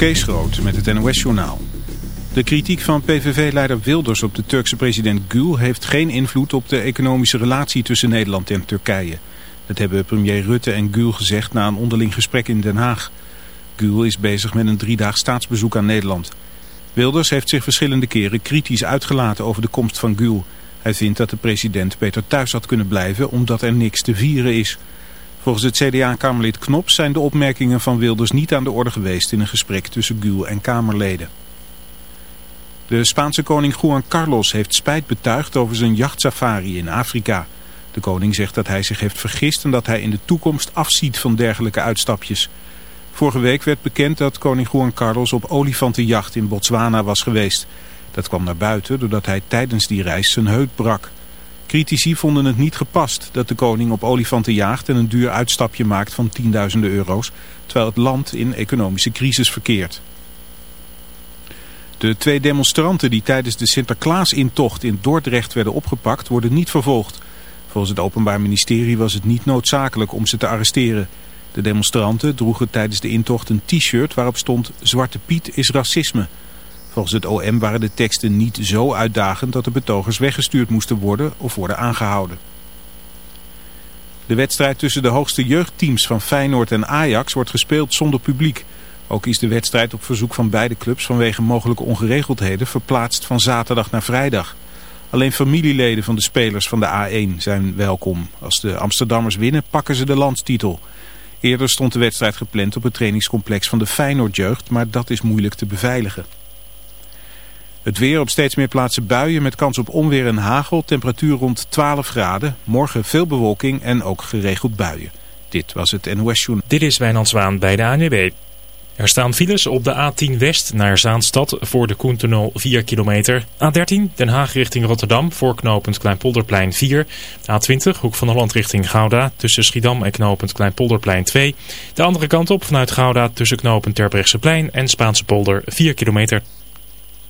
Kees Groot met het NOS-journaal. De kritiek van PVV-leider Wilders op de Turkse president Gül heeft geen invloed op de economische relatie tussen Nederland en Turkije. Dat hebben premier Rutte en Gül gezegd na een onderling gesprek in Den Haag. Gül is bezig met een driedaags staatsbezoek aan Nederland. Wilders heeft zich verschillende keren kritisch uitgelaten over de komst van Gül. Hij vindt dat de president beter thuis had kunnen blijven omdat er niks te vieren is. Volgens het CDA-kamerlid Knop zijn de opmerkingen van Wilders niet aan de orde geweest in een gesprek tussen Gül en Kamerleden. De Spaanse koning Juan Carlos heeft spijt betuigd over zijn jachtsafari in Afrika. De koning zegt dat hij zich heeft vergist en dat hij in de toekomst afziet van dergelijke uitstapjes. Vorige week werd bekend dat koning Juan Carlos op olifantenjacht in Botswana was geweest. Dat kwam naar buiten doordat hij tijdens die reis zijn heup brak. Critici vonden het niet gepast dat de koning op olifanten jaagt en een duur uitstapje maakt van tienduizenden euro's, terwijl het land in economische crisis verkeert. De twee demonstranten die tijdens de Sinterklaasintocht in Dordrecht werden opgepakt worden niet vervolgd. Volgens het Openbaar Ministerie was het niet noodzakelijk om ze te arresteren. De demonstranten droegen tijdens de intocht een t-shirt waarop stond Zwarte Piet is racisme. Volgens het OM waren de teksten niet zo uitdagend dat de betogers weggestuurd moesten worden of worden aangehouden. De wedstrijd tussen de hoogste jeugdteams van Feyenoord en Ajax wordt gespeeld zonder publiek. Ook is de wedstrijd op verzoek van beide clubs vanwege mogelijke ongeregeldheden verplaatst van zaterdag naar vrijdag. Alleen familieleden van de spelers van de A1 zijn welkom. Als de Amsterdammers winnen pakken ze de landstitel. Eerder stond de wedstrijd gepland op het trainingscomplex van de Feyenoord jeugd, maar dat is moeilijk te beveiligen. Het weer op steeds meer plaatsen buien met kans op onweer en hagel. Temperatuur rond 12 graden. Morgen veel bewolking en ook geregeld buien. Dit was het NOS Journal. Dit is Wijnand Zwaan bij de ANWB. Er staan files op de A10 West naar Zaanstad voor de Koentunnel 4 kilometer. A13 Den Haag richting Rotterdam voor knooppunt Kleinpolderplein 4. A20 Hoek van Holland richting Gouda tussen Schiedam en knooppunt Kleinpolderplein 2. De andere kant op vanuit Gouda tussen knooppunt Terbrechtseplein en Spaanse polder 4 kilometer.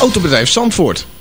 Autobedrijf Zandvoort.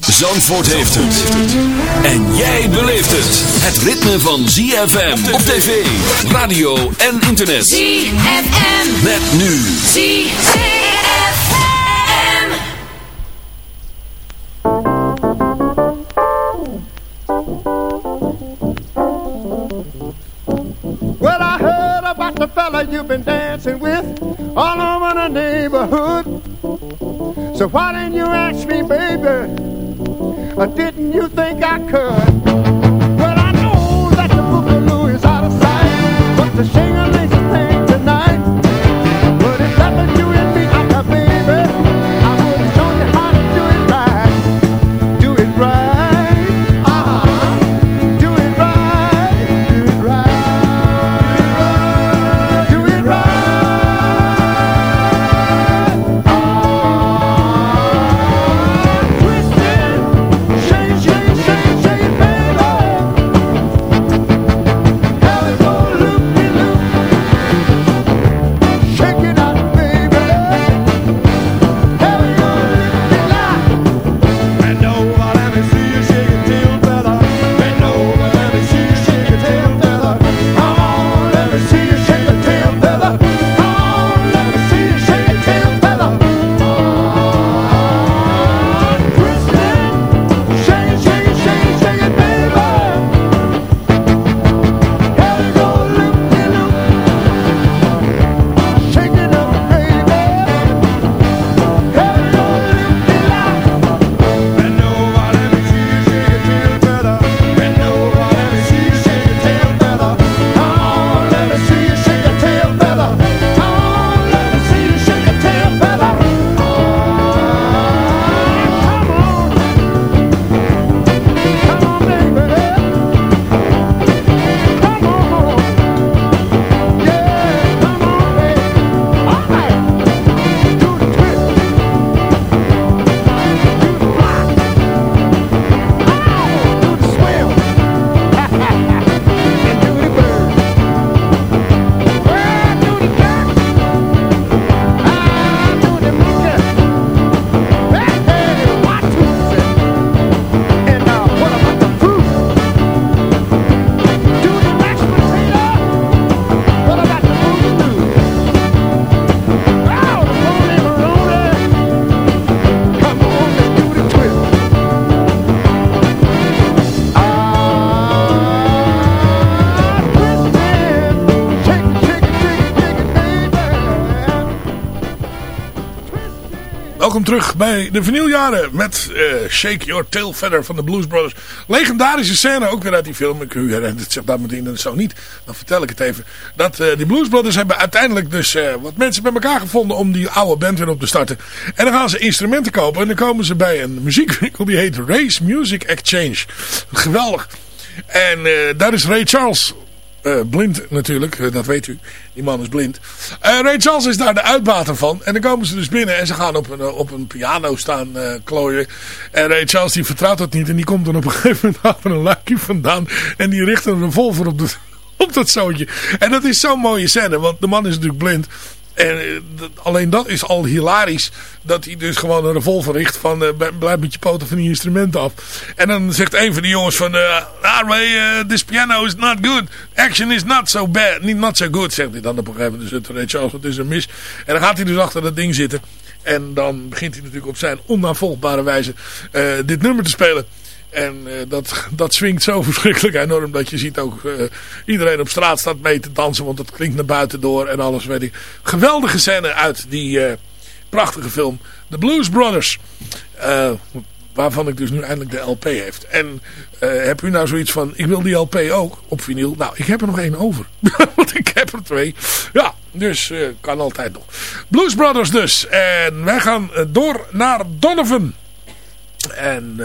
Zandvoort heeft het. En jij beleeft het. Het ritme van ZFM op tv, radio en internet. ZFM. Met nu. ZFM. Well, I heard about the fella you've been dancing with all over the neighborhood. So why didn't you ask me, baby? Or didn't you think I could? Well, I know that the boogaloo is out of sight, but the shingling Welkom terug bij de vinyljaren met uh, Shake Your Tail Feather van de Blues Brothers. Legendarische scène, ook weer uit die film. Ik herinnert dat meteen, dat zo niet. Dan vertel ik het even. Dat uh, die Blues Brothers hebben uiteindelijk dus uh, wat mensen bij elkaar gevonden om die oude band weer op te starten. En dan gaan ze instrumenten kopen en dan komen ze bij een muziekwinkel die heet Race Music Exchange. Geweldig. En daar is Ray Charles uh, blind natuurlijk, uh, dat weet u. Die man is blind. Uh, Ray Charles is daar de uitbater van. En dan komen ze dus binnen en ze gaan op een, op een piano staan klooien. En Ray Charles die vertrouwt dat niet. En die komt dan op een gegeven moment achter een luikje vandaan. En die richt een revolver op, de, op dat zootje. En dat is zo'n mooie scène, want de man is natuurlijk blind. En eh, alleen dat is al hilarisch. Dat hij dus gewoon een revolver richt van uh, blijf met je poten van die instrumenten af. En dan zegt een van die jongens van uh, ah Ray, this piano is not good. Action is not so bad. Niet not so good, zegt hij dan op een gegeven moment. Dus het is een mis. En dan gaat hij dus achter dat ding zitten. En dan begint hij natuurlijk op zijn onnavolgbare wijze dit nummer te spelen. En uh, dat, dat swingt zo verschrikkelijk enorm dat je ziet ook uh, iedereen op straat staat mee te dansen. Want het klinkt naar buiten door en alles weet ik. Geweldige scène uit die uh, prachtige film. The Blues Brothers. waarvan ik dus nu eindelijk de LP heeft. En heb u nou zoiets van, ik wil die LP ook op vinyl. Nou, ik heb er nog één over. want ik heb er twee. Ja, dus kan altijd nog. Blues Brothers dus. En wij gaan door naar Donovan. En...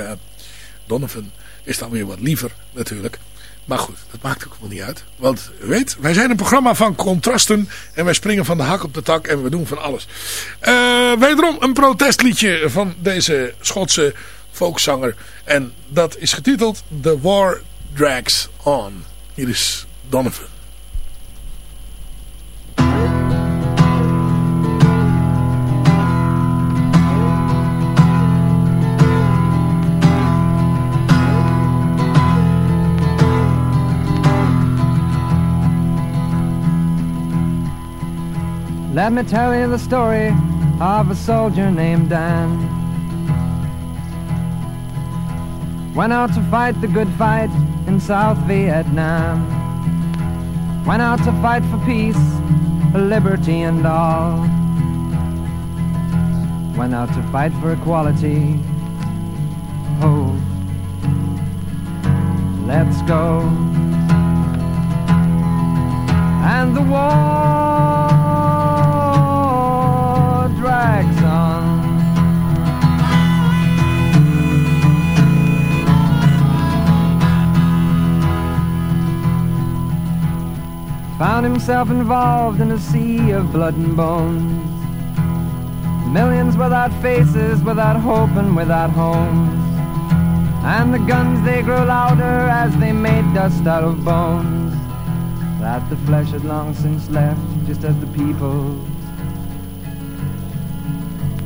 Donovan is dan weer wat liever natuurlijk. Maar goed, dat maakt ook wel niet uit. Want weet, wij zijn een programma van contrasten. En wij springen van de hak op de tak en we doen van alles. Uh, wederom een protestliedje van deze Schotse folkzanger. En dat is getiteld The War Drags On. Hier is Donovan. Let me tell you the story of a soldier named Dan. Went out to fight the good fight in South Vietnam. Went out to fight for peace, for liberty and all. Went out to fight for equality. Oh, let's go. And the war Found himself involved in a sea of blood and bones. Millions without faces, without hope, and without homes. And the guns they grow louder as they made dust out of bones. That the flesh had long since left, just as the people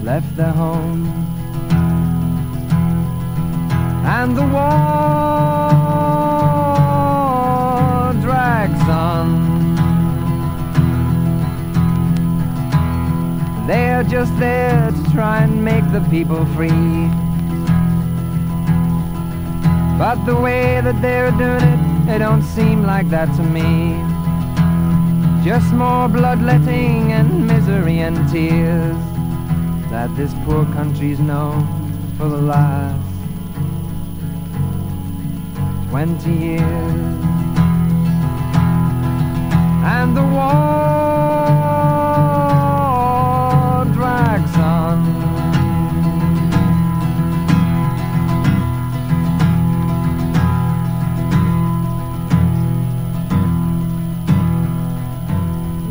left their homes. And the war drags on. They're just there to try and make the people free. But the way that they're doing it, it don't seem like that to me. Just more bloodletting and misery and tears that this poor country's known for the last twenty years. And the war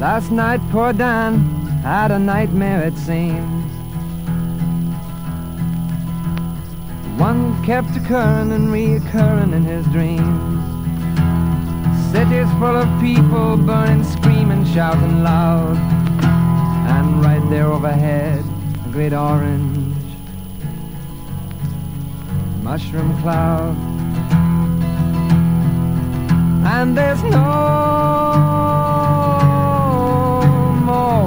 Last night, poor Dan had a nightmare, it seems. One kept occurring and reoccurring in his dreams. Cities full of people burning, screaming, shouting loud. And right there overhead, a great orange mushroom cloud. And there's no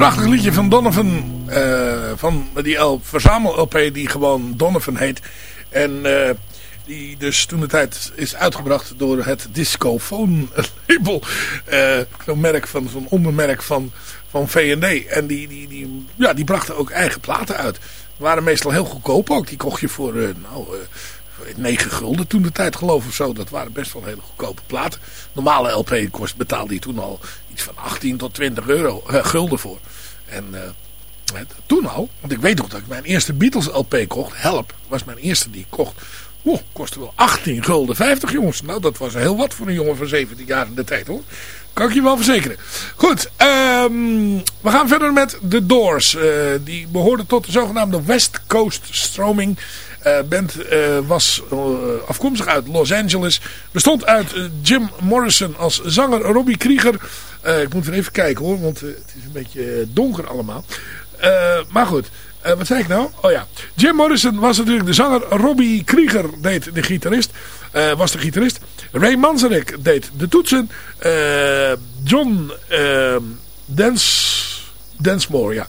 Prachtig liedje van Donovan. Uh, van die verzamel-LP die gewoon Donovan heet. En uh, die dus toen de tijd is uitgebracht door het Discophone label. Uh, zo'n merk van zo'n ondermerk van, van V&D. En die, die, die, ja, die brachten ook eigen platen uit. Die waren meestal heel goedkoop ook. Die kocht je voor nou, 9 gulden toen de tijd geloof of zo. Dat waren best wel hele goedkope platen. Normale LP kost betaalde je toen al iets van 18 tot 20 euro, uh, gulden voor. En uh, toen al, want ik weet nog dat ik mijn eerste Beatles LP kocht. Help was mijn eerste die ik kocht. Oh, kostte wel 18 gulden 50 jongens. Nou dat was heel wat voor een jongen van 17 jaar in de tijd hoor. Kan ik je wel verzekeren. Goed, um, we gaan verder met The Doors. Uh, die behoorden tot de zogenaamde West Coast Stroming. Uh, band uh, was afkomstig uit Los Angeles. Bestond uit Jim Morrison als zanger. Robbie Krieger. ik moet er even kijken hoor. Want het is een beetje donker allemaal. maar goed. wat zei ik nou? Oh ja. Jim Morrison was natuurlijk de zanger. Robbie Krieger deed de gitarist. was de gitarist. Ray Manzarek deed de toetsen. John Dance, Densmore, ja.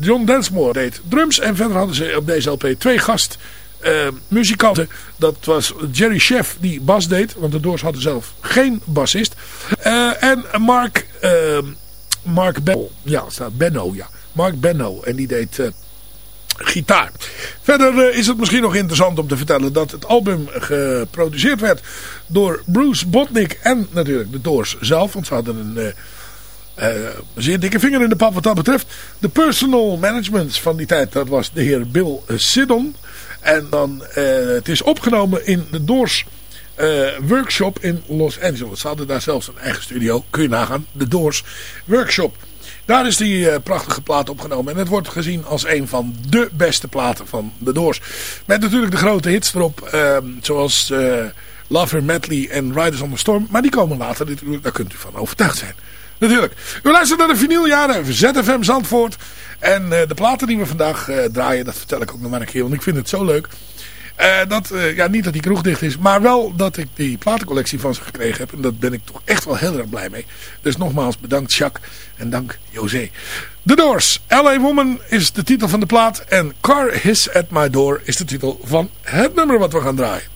John Densmore deed drums. En verder hadden ze op deze LP twee gast uh, muzikanten. Dat was Jerry Chef die bas deed. Want de Doors hadden zelf geen bassist. Uh, en Mark, uh, Mark Benno. Ja, staat Benno, ja. Mark Benno. En die deed gitaar. Verder is het misschien nog interessant om te vertellen dat het album geproduceerd werd door Bruce Botnick en natuurlijk de Doors zelf. Want ze hadden een... Uh, zeer dikke vinger in de pap wat dat betreft. De personal management van die tijd, dat was de heer Bill Siddon. En dan, het is opgenomen in de Doors Workshop in Los Angeles. Ze hadden daar zelfs een eigen studio. Kun je nagaan. De Doors Workshop. Daar is die uh, prachtige plaat opgenomen. En het wordt gezien als een van de beste platen van de Doors. Met natuurlijk de grote hits erop. Ehm, zoals uh, Lover Medley en Riders on the Storm. Maar die komen later. Daar kunt u van overtuigd zijn. Natuurlijk. U luistert naar de vinyljaren. ZFM Zandvoort. En uh, de platen die we vandaag draaien, dat vertel ik ook nog maar een keer. Want ik vind het zo leuk. Uh, dat, ja, niet dat die kroeg dicht is. Maar wel dat ik die platencollectie van ze gekregen heb. En daar ben ik toch echt wel heel erg blij mee. Dus nogmaals bedankt Jacques. En dank José. The Doors. LA Woman is de titel van de plaat. En Car Hiss at My Door is de titel van het nummer wat we gaan draaien.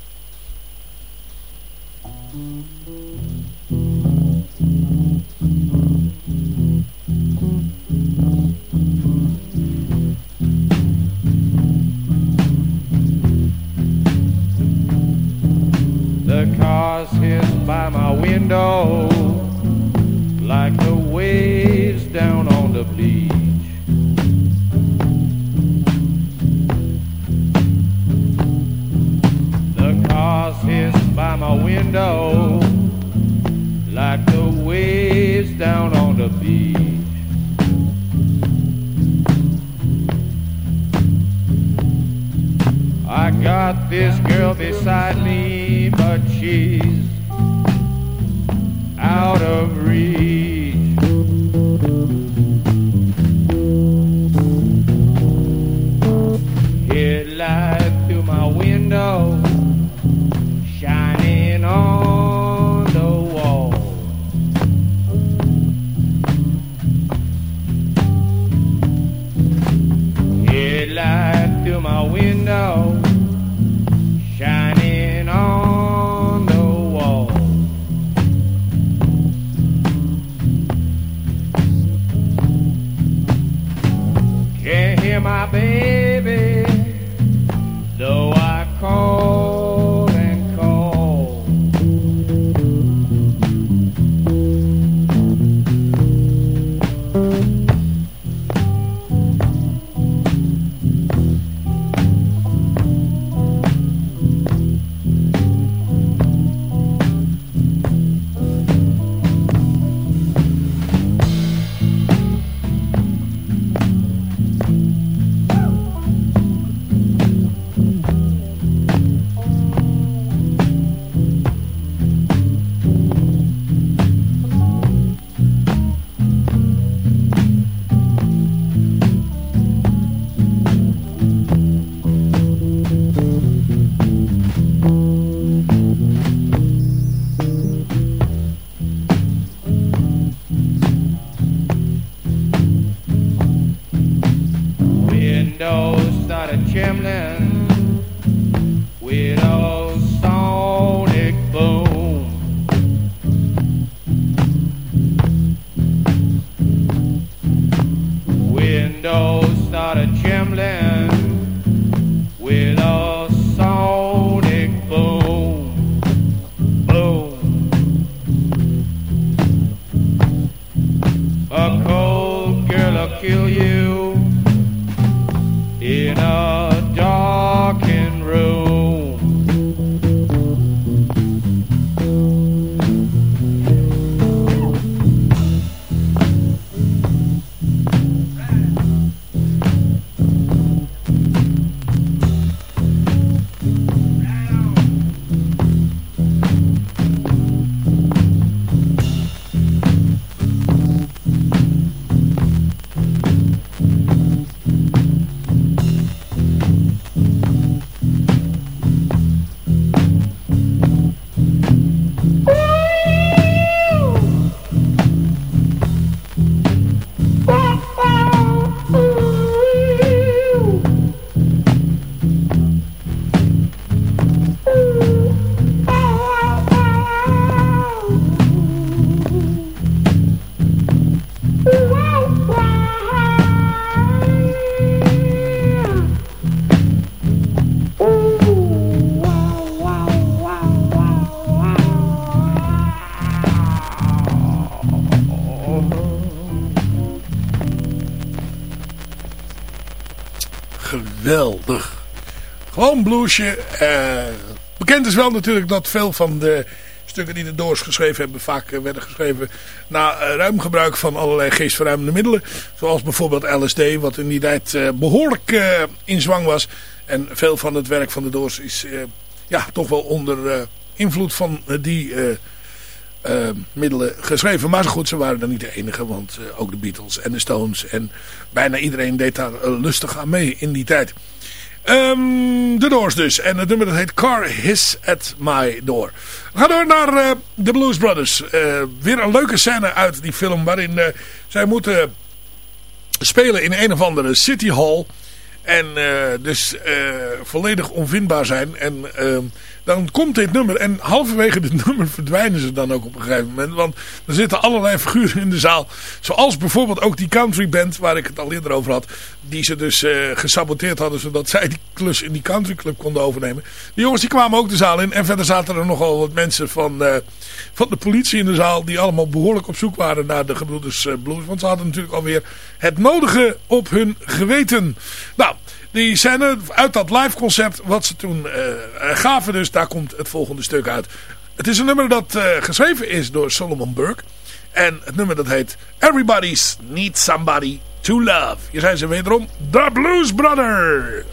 Gewoon bluesje. Eh, bekend is wel natuurlijk dat veel van de stukken die de Doors geschreven hebben... vaak eh, werden geschreven na eh, ruim gebruik van allerlei geestverruimende middelen. Zoals bijvoorbeeld LSD, wat in die tijd eh, behoorlijk eh, in zwang was. En veel van het werk van de Doors is ja, toch wel onder invloed van die... middelen geschreven. Maar goed, ze waren dan niet de enige. Want ook de Beatles en de Stones. En bijna iedereen deed daar lustig aan mee in die tijd. Ehm, de Doors dus. En het nummer dat heet Car Hiss at My Door. We gaan door naar eh, de Blues Brothers. Eh, weer een leuke scène uit die film. Waarin eh, zij moeten spelen in een of andere City Hall. En dus volledig onvindbaar zijn. En ehm, dan komt dit nummer. En halverwege dit nummer verdwijnen ze dan ook op een gegeven moment. Want er zitten allerlei figuren in de zaal. Zoals bijvoorbeeld ook die country band. Waar ik het al eerder over had. Die ze dus eh, gesaboteerd hadden. Zodat zij die klus in die country club konden overnemen. Die jongens die kwamen ook de zaal in. En verder zaten er nogal wat mensen van, eh, van de politie in de zaal. Die allemaal behoorlijk op zoek waren naar de gebroeders eh, Blues. Want ze hadden natuurlijk alweer het nodige op hun geweten. Nou... Die scène uit dat live concept wat ze toen eh, eh, gaven dus, daar komt het volgende stuk uit. Het is een nummer dat eh, geschreven is door Solomon Burke. En het nummer dat heet Everybody's Need Somebody to Love. Hier zijn ze wederom, The Blues Brothers.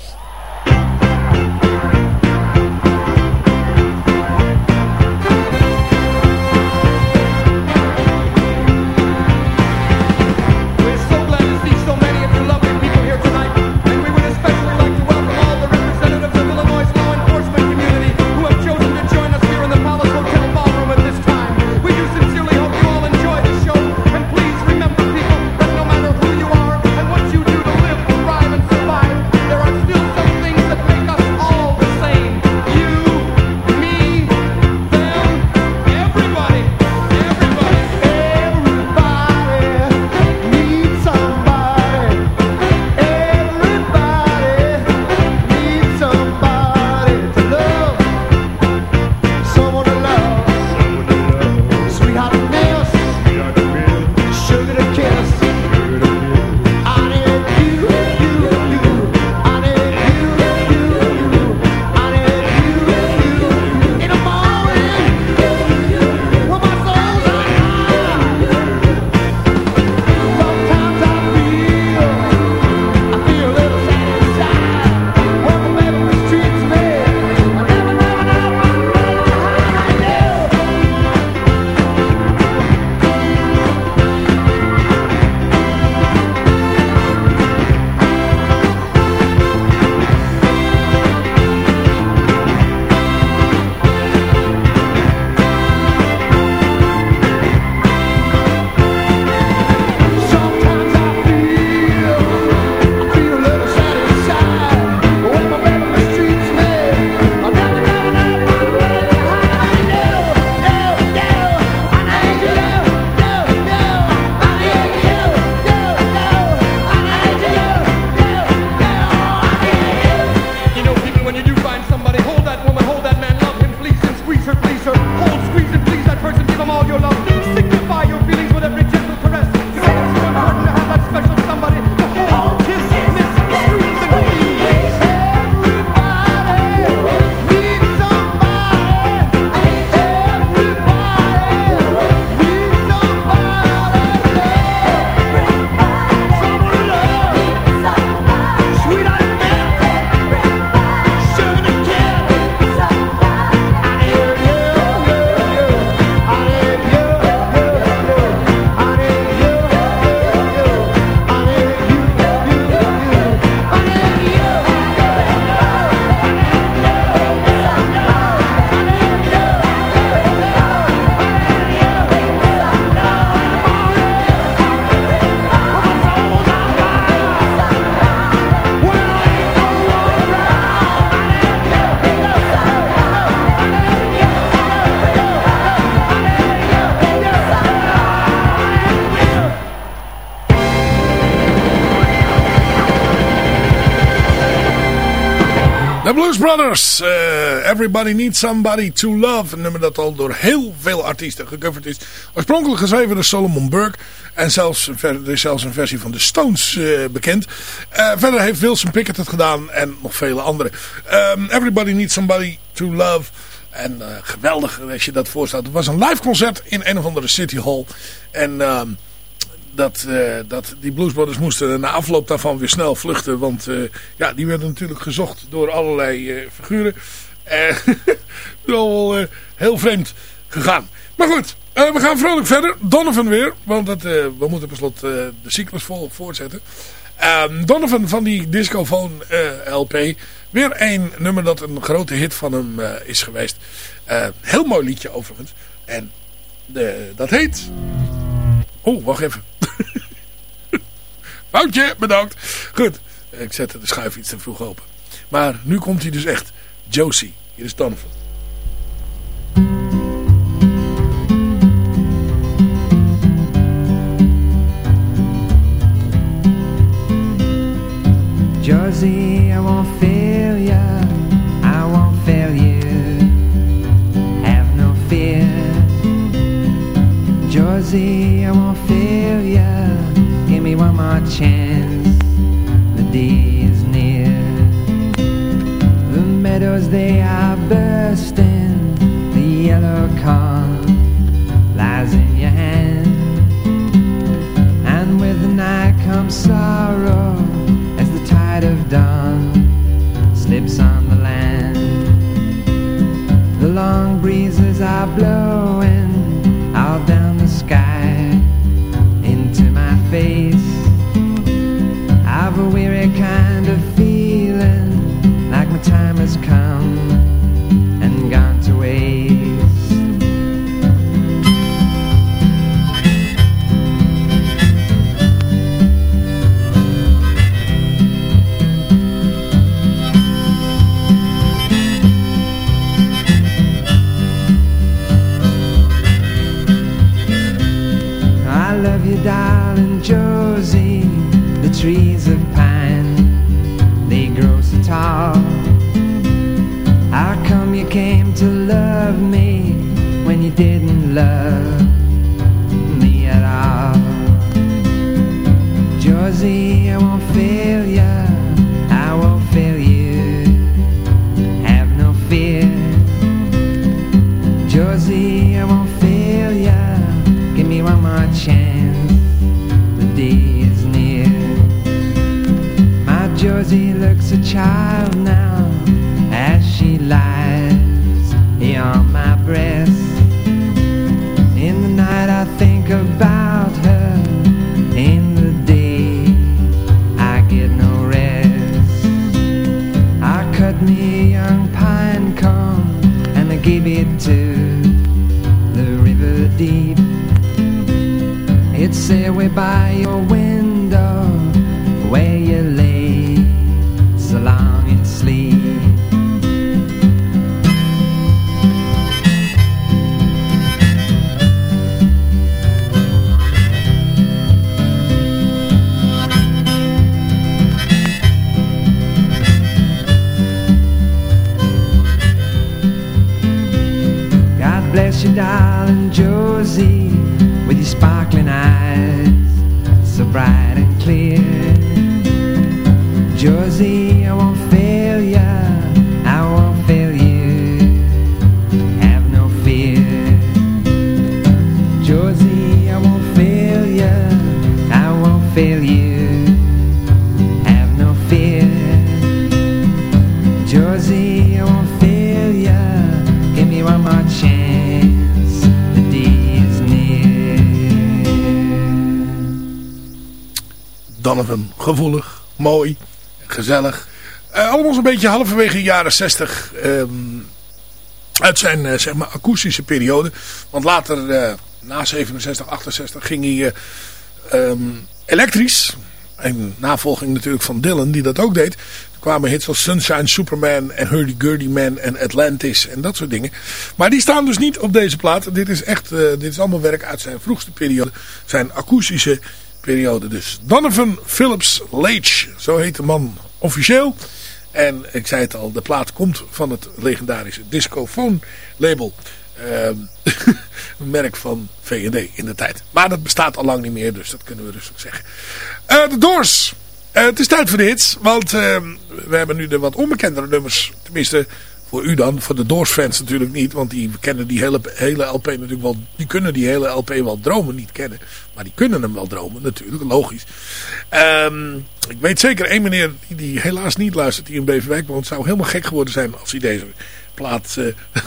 Blues Brothers. eh, Everybody Needs Somebody to Love. Een nummer dat al door heel veel artiesten gecoverd is. Oorspronkelijk geschreven door Solomon Burke. En zelfs, er is zelfs een versie van de Stones eh, bekend. Eh, verder heeft Wilson Pickett het gedaan. En nog vele anderen. Ehm, Everybody Needs Somebody to Love. En geweldig als je dat voorstelt. Het was een live concert in een of andere City Hall. En... ehm, dat, eh, dat die Blues moesten na afloop daarvan weer snel vluchten. Want eh, ja, die werden natuurlijk gezocht door allerlei eh, figuren. Wel heel vreemd gegaan. Maar goed, we gaan vrolijk verder. Donovan weer, want we moeten per de cyclus vol voortzetten. Ehm, Donovan van die Discophone LP. Weer een nummer dat een grote hit van hem is geweest. Heel mooi liedje overigens. En dat heet... Oh, wacht even. Foutje, bedankt. Goed, ik zette de schuif iets te vroeg open. Maar nu komt hij dus echt. Josie, hier is Donovan. Josie, I won't fail ya, I won't fail you. Have no fear. Josie, I won't ya. Give me one more chance. The day is near. The meadows they are bursting. The yellow corn lies in your hand. And with the night comes sorrow as the tide of dawn slips on the land. The long breezes are blowing time has come and gone to waste. I love you, darling love Gevoelig, mooi, gezellig. Eh, allemaal zo'n beetje halverwege de jaren 60 ehm, uit zijn eh, zeg maar akoestische periode. Want later, eh, na 67, 68, ging hij eh, ehm, elektrisch. In navolging natuurlijk van Dylan, die dat ook deed. Er kwamen hits als Sunshine Superman en Hurdy Gurdy Man en Atlantis en dat soort dingen. Maar die staan dus niet op deze plaat. Dit is echt, dit is allemaal werk uit zijn vroegste periode. Zijn akoestische periode dus. Donovan Phillips Leitch, zo heet de man officieel. En ik zei het al, de plaat komt van het legendarische Discophone label. Ehm, merk van V&D in de tijd. Maar dat bestaat al lang niet meer, dus dat kunnen we rustig zeggen. Eh, de Doors. Eh, het is tijd voor de hits, want ehm, we hebben nu de wat onbekendere nummers. Tenminste, voor u dan. Voor de Doors fans natuurlijk niet, want die kennen die hele, hele LP natuurlijk wel. Die kunnen die hele LP wel dromen niet kennen. Maar die kunnen hem wel dromen natuurlijk, logisch. Ehm, ik weet zeker, één meneer die, die helaas niet luistert, die in Beverwijk woont, zou helemaal gek geworden zijn als hij deze plaat... eh,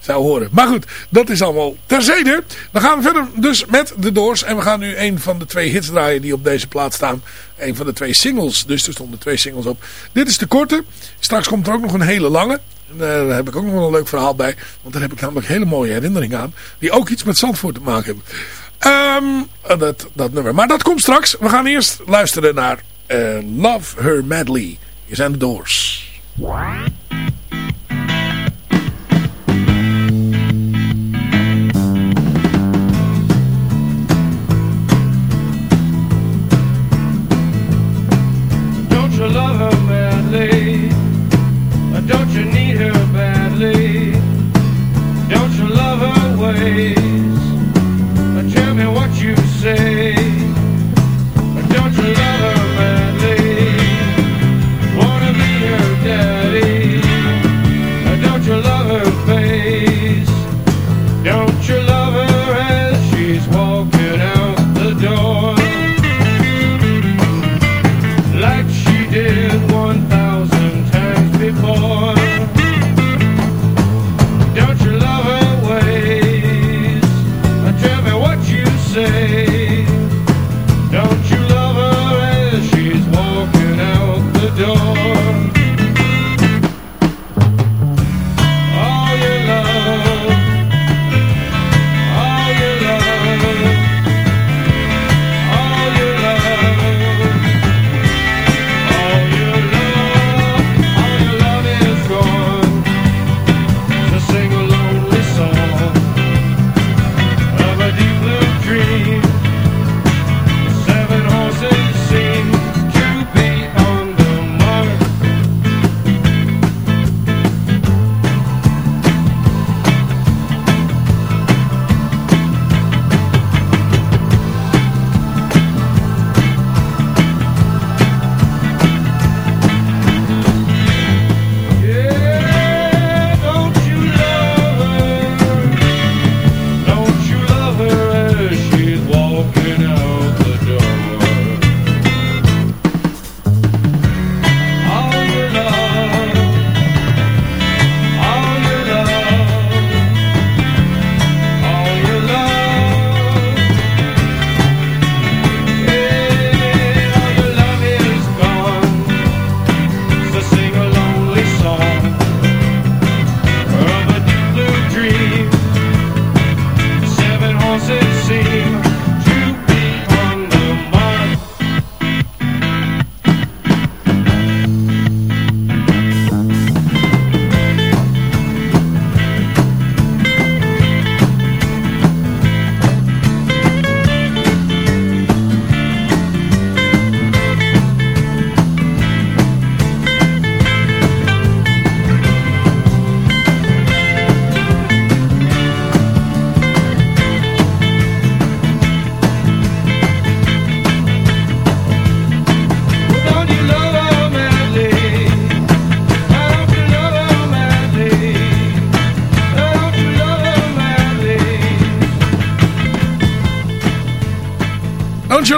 zou horen. Maar goed, dat is allemaal terzijde. We gaan verder dus met de Doors. En we gaan nu een van de twee hits draaien die op deze plaat staan. Een van de twee singles. Dus er stonden twee singles op. Dit is de korte. Straks komt er ook nog een hele lange. Eh, daar heb ik ook nog wel een leuk verhaal bij. Want daar heb ik namelijk hele mooie herinneringen aan. Die ook iets met Zandvoort te maken hebben. Ehm, dat, dat nummer. Maar dat komt straks. We gaan eerst luisteren naar eh, Love Her Madly. Hier zijn de Doors.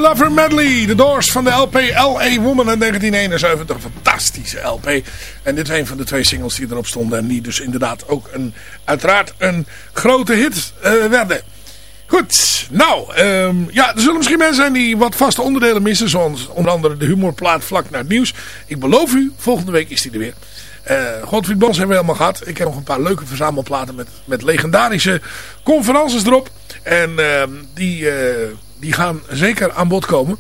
Don't You Love Her Medley. De Doors van de LP L.A. Woman in 1971. Een fantastische LP. En dit is een van de twee singles die erop stonden. En die dus inderdaad ook een, uiteraard een grote hit eh, werden. Goed, nou, ehm, ja, er zullen misschien mensen zijn die wat vaste onderdelen missen. Zoals onder andere de humorplaat vlak naar het nieuws. Ik beloof u, volgende week is die er weer. Eh Godfried Bons hebben we helemaal gehad. Ik heb nog een paar leuke verzamelplaten met, met legendarische conferences erop. En ehm, die, eh, die gaan zeker aan bod komen.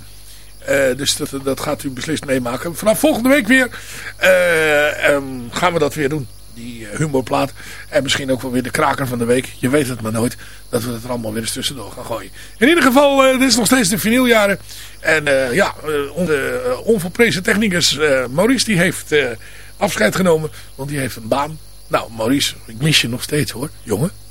Eh, dus dat, dat gaat u beslist meemaken. Vanaf volgende week weer eh, ehm, gaan we dat weer doen. Die eh, humorplaat. En misschien ook wel weer de kraker van de week. Je weet het maar nooit. Dat we het er allemaal weer eens tussendoor gaan gooien. In ieder geval, eh, dit is nog steeds de vinyljaren. En ja, onze onvolprezen technicus Maurice die heeft... afscheid genomen. Want die heeft een baan. Nou, Maurice, ik mis je nog steeds hoor, jongen.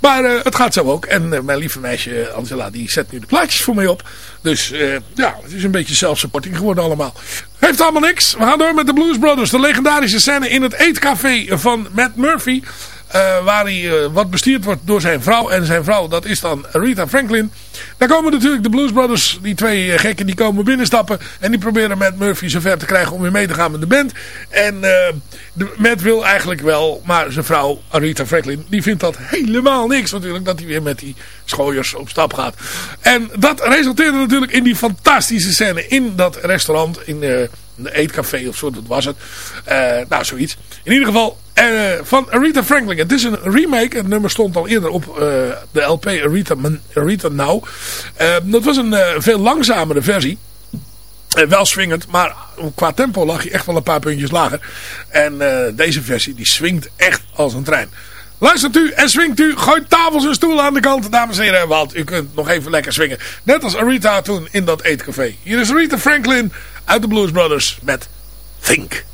Maar uh, het gaat zo ook. En uh, mijn lieve meisje Angela, die zet nu de plaatjes voor mij op. Dus uh, ja, het is een beetje zelfsupporting geworden allemaal. Heeft allemaal niks. We gaan door met de Blues Brothers. De legendarische scène in het eetcafé van Matt Murphy. Uh, waar hij uh, wat bestuurd wordt door zijn vrouw. En zijn vrouw, dat is dan Rita Franklin. Daar komen natuurlijk de Blues Brothers, die twee uh, gekken, die komen binnenstappen. En die proberen Matt Murphy zover te krijgen om weer mee te gaan met de band. En de, Matt wil eigenlijk wel, maar zijn vrouw Rita Franklin, die vindt dat helemaal niks natuurlijk. Dat hij weer met die schooiers op stap gaat. En dat resulteerde natuurlijk in die fantastische scène in dat restaurant. In een eetcafé of zo, dat was het. nou, zoiets. In ieder geval, uh, van Aretha Franklin. Het is een remake. Het nummer stond al eerder op uh, de LP Aretha, Aretha Now. Dat was een veel langzamere versie. wel swingend, maar qua tempo lag hij echt wel een paar puntjes lager. En deze versie die swingt echt als een trein. Luistert u en swingt u. Gooi tafels en stoelen aan de kant, dames en heren. Want u kunt nog even lekker swingen. Net als Aretha toen in dat eetcafé. Hier is Aretha Franklin uit de Blues Brothers met Think.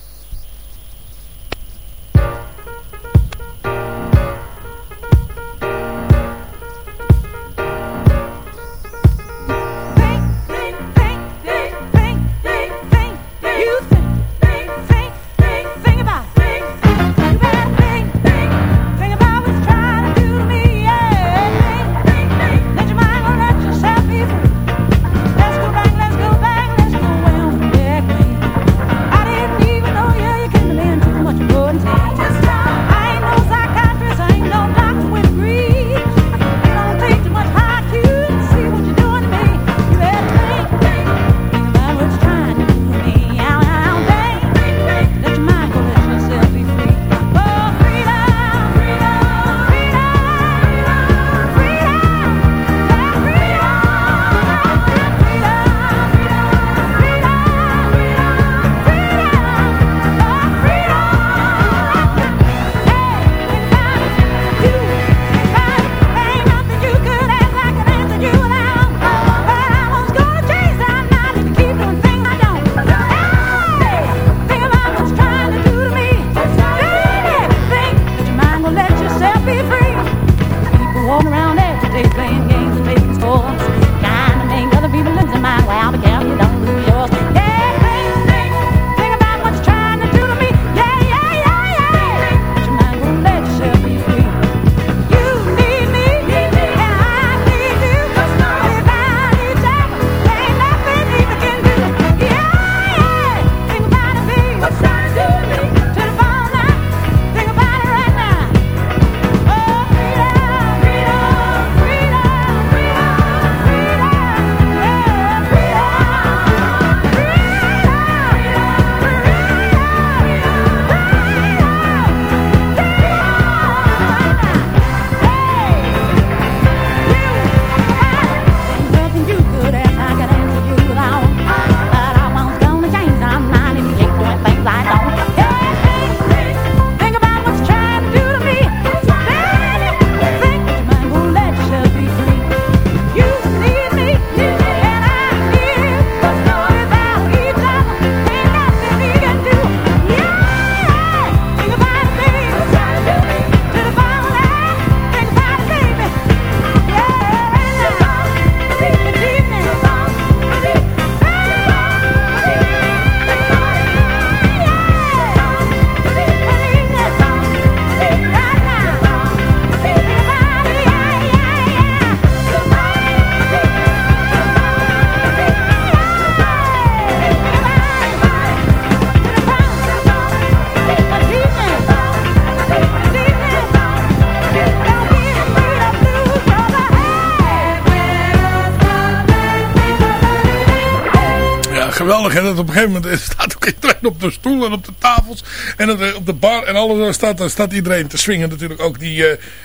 Gegeven staat ook iedereen op de stoel en op de tafels. En op de bar en alles staat, daar staat iedereen te swingen. Natuurlijk ook die,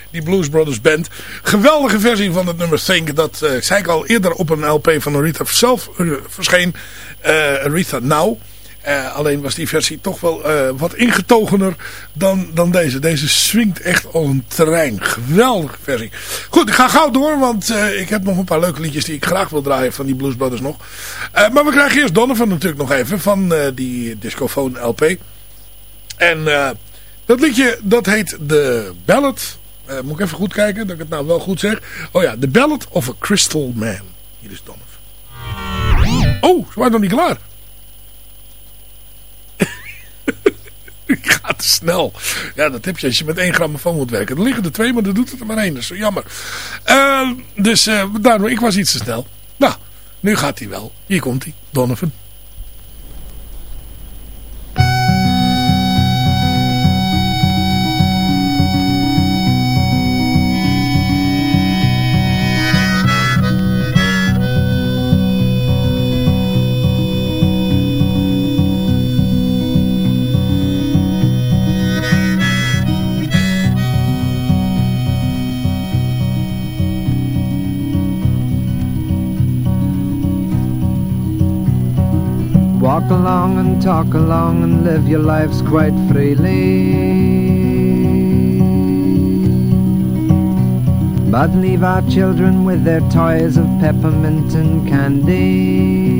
die Blues Brothers band. Geweldige versie van het nummer Think. Dat uh, zei ik al eerder op een LP van Aretha zelf verscheen. Aretha Now. Eh, alleen was die versie toch wel eh, wat ingetogener dan, dan deze. Deze swingt echt al een terrein. Geweldige versie. Goed, ik ga gauw door, want eh, ik heb nog een paar leuke liedjes die ik graag wil draaien van die Blues Brothers nog. maar we krijgen eerst Donovan natuurlijk nog even van die Discofoon LP. En dat liedje, dat heet The Ballad. moet ik even goed kijken, dat ik het nou wel goed zeg. Oh ja, The Ballad of a Crystal Man. Hier is Donovan. Oh, ze waren nog niet klaar. Ik ga te snel. Ja, dat heb je als je met één grammofoon moet werken. Er liggen er twee, maar er doet het er maar één. Dat is zo jammer. Uh, dus uh, ik was iets te snel. Nou, nu gaat hij wel. Hier komt hij, Donovan. Talk along and live your lives quite freely. But leave our children with their toys of peppermint and candy.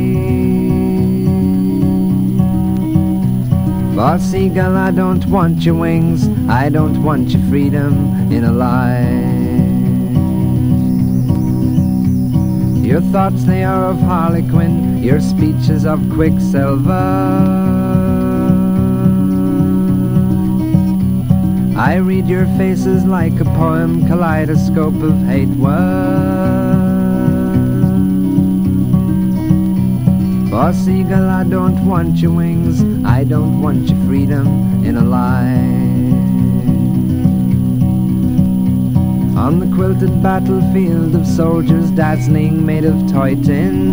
For seagull, I don't want your wings, I don't want your freedom in a lie. Your thoughts, they are of Harlequin, your speeches of Quicksilver. I read your faces like a poem, kaleidoscope of hate words. For seagull, I don't want your wings, I don't want your freedom in a lie. On the quilted battlefield of soldiers dazzling made of toy tin.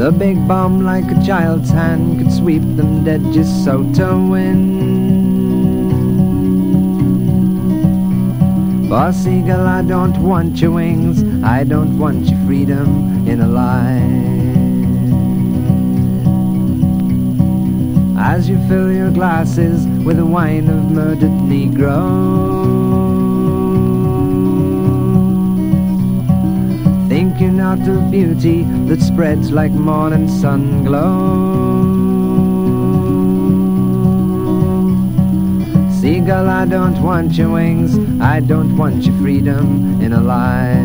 The big bomb like a child's hand could sweep them dead just so to win. For seagull, I don't want your wings, I don't want your freedom in a lie. as you fill your glasses with the wine of murdered Negro. Of beauty that spreads like morning sun glow. Seagull, I don't want your wings, I don't want your freedom in a lie.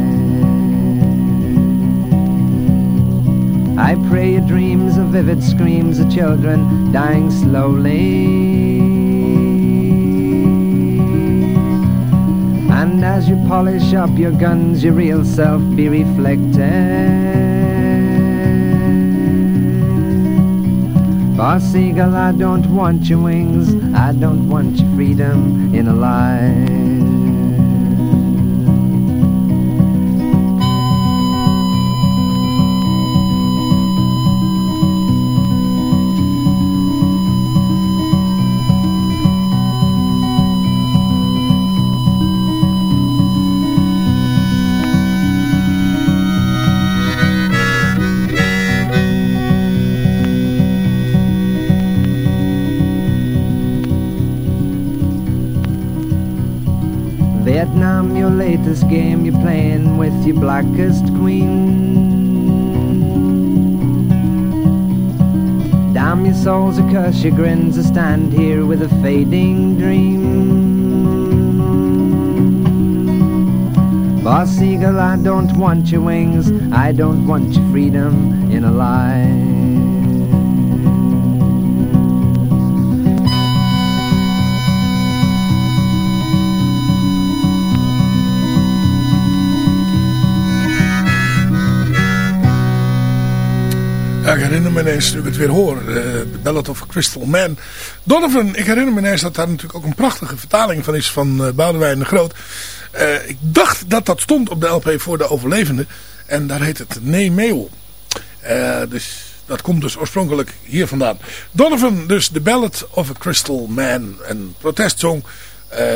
I pray your dreams of vivid screams of children dying slowly. And as you polish up your guns, your real self be reflected. For seagull, I don't want your wings, I don't want your freedom in a lie. Latest game, you're playing with your blackest queen. Damn your souls, a curse your grins, I stand here with a fading dream. Boss Seagull, I don't want your wings, I don't want your freedom in a lie. Ik herinner me ineens, nu ik het weer hoor, uh, The Ballad of Crystal Man. Donovan, ik herinner me ineens dat daar natuurlijk ook een prachtige vertaling van is van uh, Boudewijn de Groot. Uh, ik dacht dat dat stond op de LP voor de overlevenden. En daar heet het Nee Meeuw. dus dat komt dus oorspronkelijk hier vandaan. Donovan, dus The Ballad of a Crystal Man. Een protestsong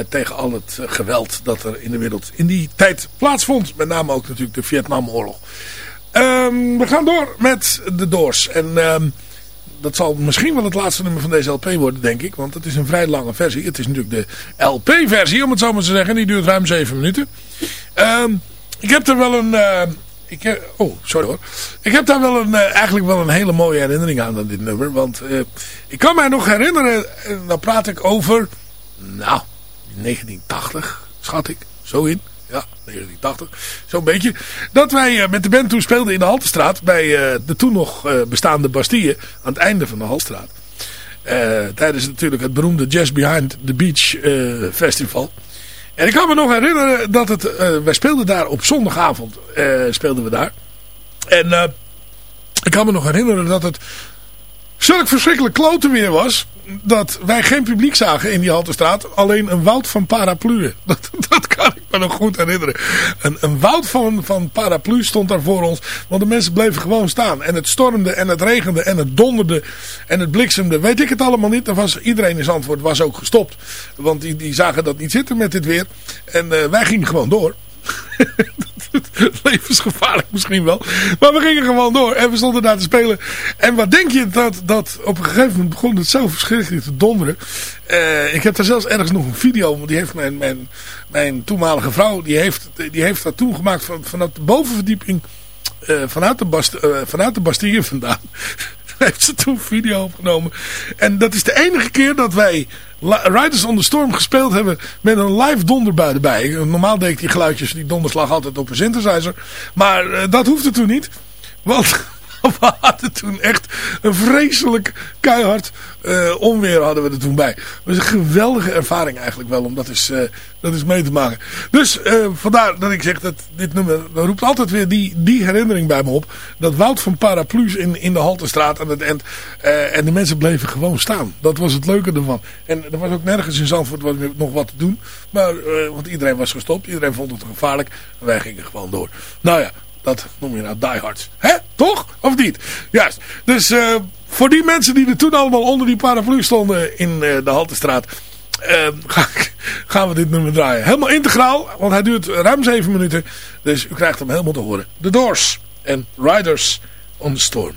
tegen al het geweld dat er in de wereld in die tijd plaatsvond. Met name ook natuurlijk de Vietnamoorlog. Ehm, we gaan door met de Doors. En ehm, dat zal misschien wel het laatste nummer van deze LP worden, denk ik. Want het is een vrij lange versie. Het is natuurlijk de LP-versie, om het zo maar te zeggen. Die duurt ruim 7 minuten. Ehm, ik heb er wel een... eh, ik oh, sorry hoor. Ik heb daar wel een, eh, eigenlijk wel een hele mooie herinnering aan aan dit nummer. Want eh, ik kan mij nog herinneren, en dan praat ik over, nou, 1980, schat ik, zo in. Ja, 1980, zo'n beetje. Dat wij eh, met de band toen speelden in de Haltestraat bij eh, de toen nog eh, bestaande Bastille aan het einde van de Haltestraat. Tijdens natuurlijk het beroemde Jazz Behind the Beach festival. En ik kan me nog herinneren dat het, eh, wij speelden daar op zondagavond, speelden we daar. En ik kan me nog herinneren dat het zulk verschrikkelijk kloten weer was. Dat wij geen publiek zagen in die Haltestraat. Alleen een woud van parapluën. Dat, dat kan ik me nog goed herinneren. Een, een woud van, van paraplu's stond daar voor ons. Want de mensen bleven gewoon staan. En het stormde en het regende en het donderde en het bliksemde. Weet ik het allemaal niet. Dan was, iedereen in antwoord was ook gestopt. Want die, die zagen dat niet zitten met dit weer. En eh, wij gingen gewoon door. Levensgevaarlijk misschien wel. Maar we gingen gewoon door. En we stonden daar te spelen. En wat denk je dat, dat op een gegeven moment begon het zo verschrikkelijk te donderen. Eh, ik heb daar zelfs ergens nog een video. Want die heeft mijn, mijn, mijn toenmalige vrouw. Die heeft, die heeft dat toen gemaakt van, vanuit de bovenverdieping. eh, vanuit, de Bast, eh, vanuit de Bastille vandaan. heeft ze toen video opgenomen. En dat is de enige keer dat wij Riders on the Storm gespeeld hebben met een live donderbui erbij. Normaal deed ik die geluidjes, die donderslag altijd op een synthesizer. Maar eh, dat hoefde toen niet. Want we hadden toen echt een vreselijk keihard eh, onweer hadden we er toen bij. Dat was een geweldige ervaring eigenlijk wel om dat eens, eh, dat eens mee te maken. Dus eh, vandaar dat ik zeg dat dit nummer dat roept altijd weer die, die herinnering bij me op. Dat woud van paraplu's in, in de Haltestraat aan het eind. en de mensen bleven gewoon staan. Dat was het leuke ervan. En er was ook nergens in Zandvoort wat, nog wat te doen. Maar, want iedereen was gestopt. Iedereen vond het gevaarlijk. En wij gingen gewoon door. Nou ja. Dat noem je nou diehards. Hè? Toch? Of niet? Juist. Dus eh, voor die mensen die er toen allemaal onder die paraplu stonden in eh, de Haltestraat... eh, gaan we dit nummer draaien. Helemaal integraal, want hij duurt ruim 7 minuten. Dus u krijgt hem helemaal te horen. The Doors en Riders on the Storm.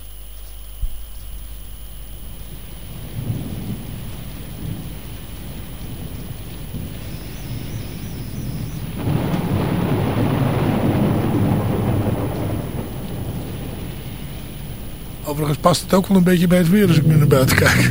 Overigens past het ook wel een beetje bij het weer als ik nu naar buiten kijk.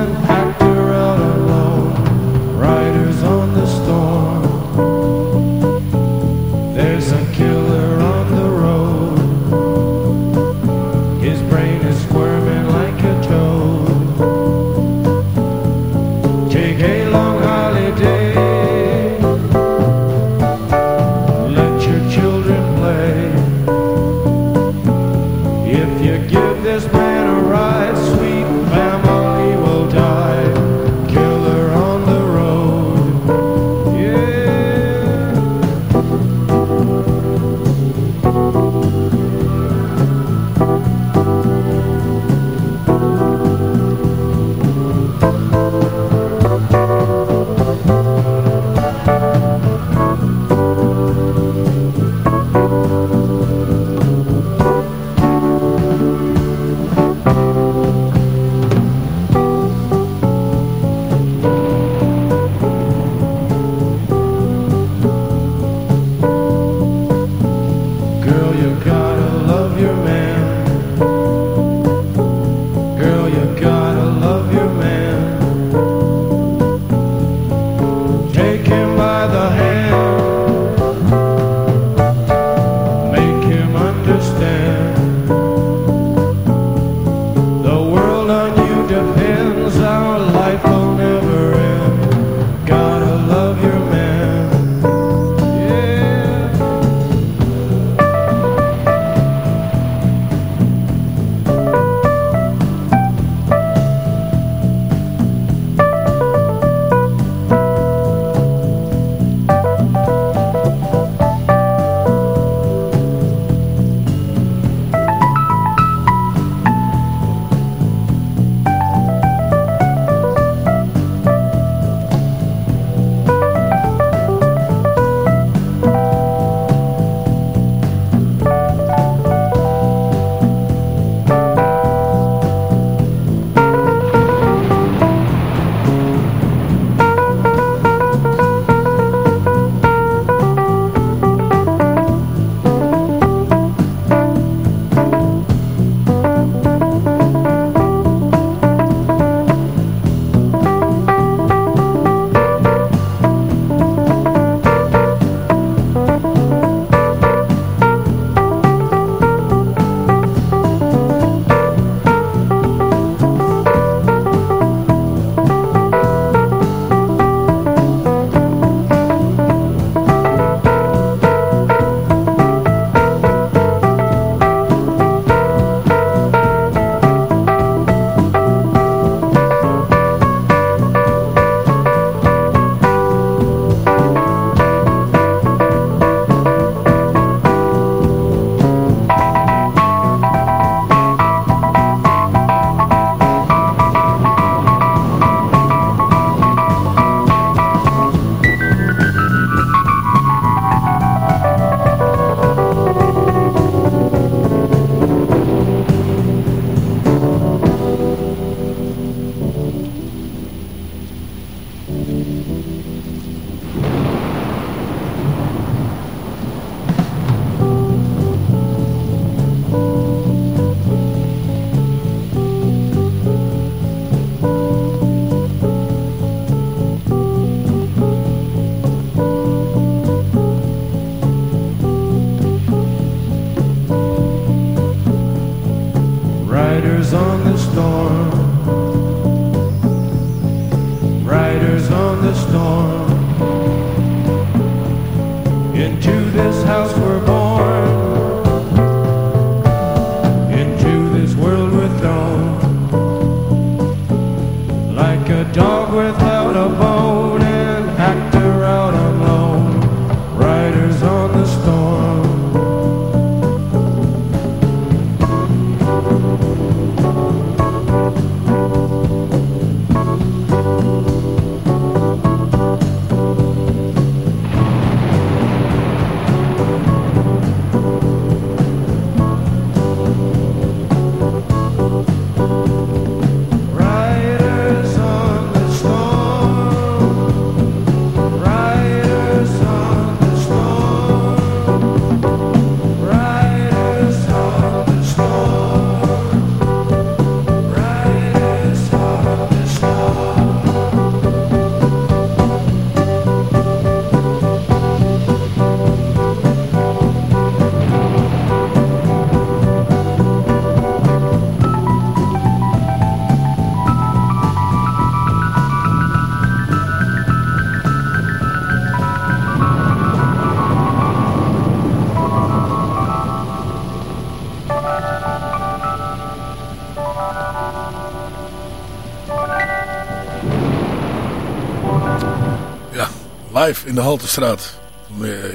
live in de Haltestraat.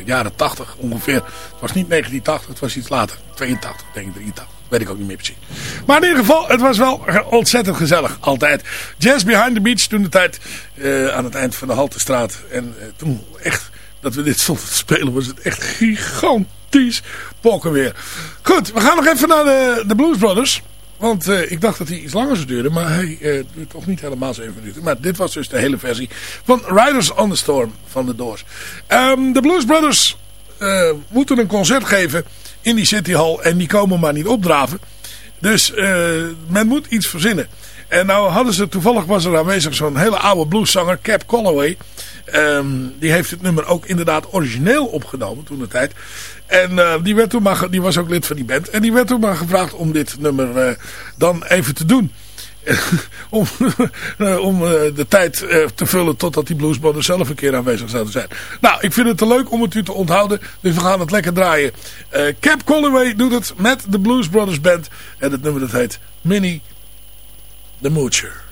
Jaren 80 ongeveer. Het was niet 1980, het was iets later. 82, denk ik, 83. Weet ik ook niet meer precies. Maar in ieder geval, het was wel ontzettend gezellig. Altijd. Jazz Behind the Beach toen de tijd. eh, aan het eind van de Haltestraat. En eh, toen echt dat we dit stonden spelen was het echt gigantisch pokken weer. Goed, we gaan nog even naar de, de Blues Brothers. Want eh, ik dacht dat hij iets langer zou duren. Maar hij eh, duurt toch niet helemaal 7 minuten. Maar dit was dus de hele versie van Riders on the Storm van de Doors. Ehm, de Blues Brothers eh, moeten een concert geven in die City Hall. En die komen maar niet opdraven. Dus men moet iets verzinnen. En nou hadden ze, toevallig was er aanwezig zo'n hele oude blueszanger, Cap Calloway. Ehm, die heeft het nummer ook inderdaad origineel opgenomen toen de tijd. En eh, die, werd toen maar, die was ook lid van die band. En die werd toen maar gevraagd om dit nummer eh, dan even te doen. om eh, de tijd te vullen totdat die Blues Brothers zelf een keer aanwezig zouden zijn. Nou, ik vind het te leuk om het u te onthouden. Dus we gaan het lekker draaien. Cap Calloway doet het met de Blues Brothers Band. En het nummer dat heet Minnie the Moocher.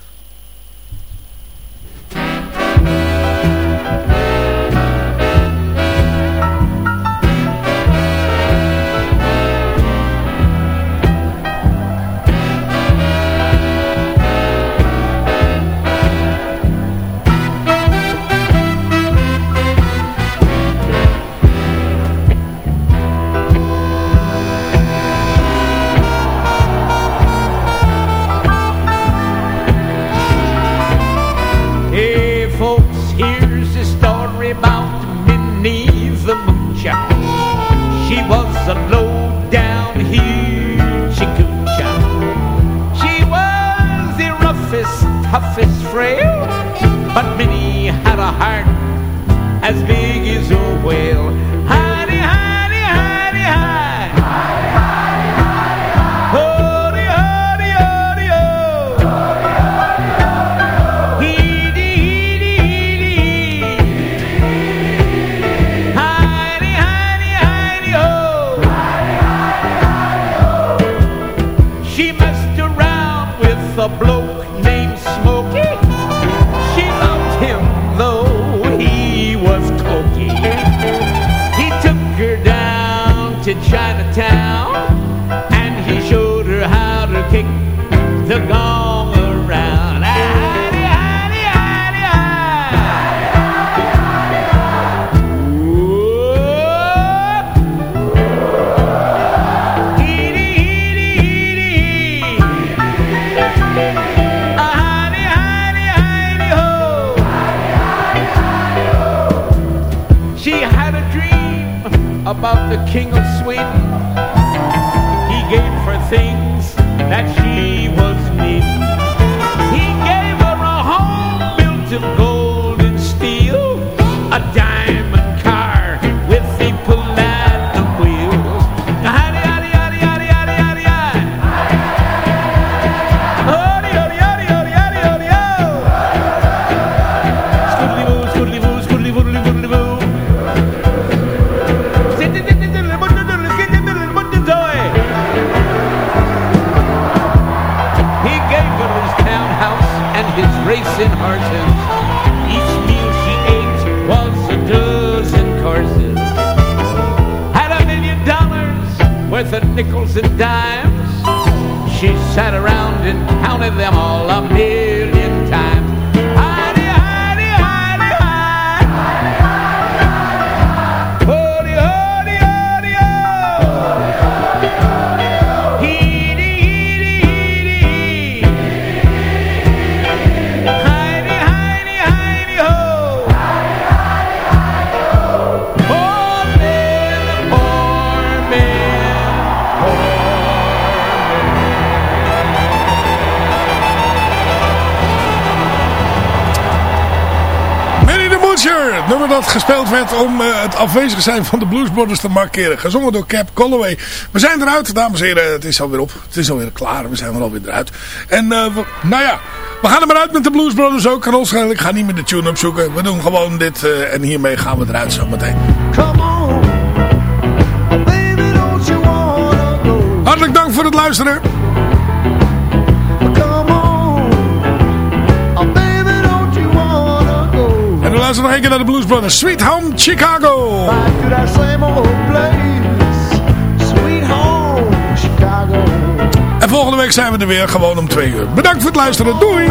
Het afwezig zijn van de Blues Brothers te markeren. Gezongen door Cap Calloway. We zijn eruit, dames en heren. Het is alweer op. Het is alweer klaar. We zijn er alweer eruit. En eh, we- nou ja, we gaan er maar uit met de Blues Brothers ook. En waarschijnlijk gaan niet meer de tune opzoeken. We doen gewoon dit eh, en hiermee gaan we eruit zometeen. Come on, baby, don't you wanna go? Hartelijk dank voor het luisteren. We luisteren nog één keer naar de Blues Brothers. Sweet home Chicago. En volgende week zijn we er weer gewoon om twee uur. Bedankt voor het luisteren. Doei.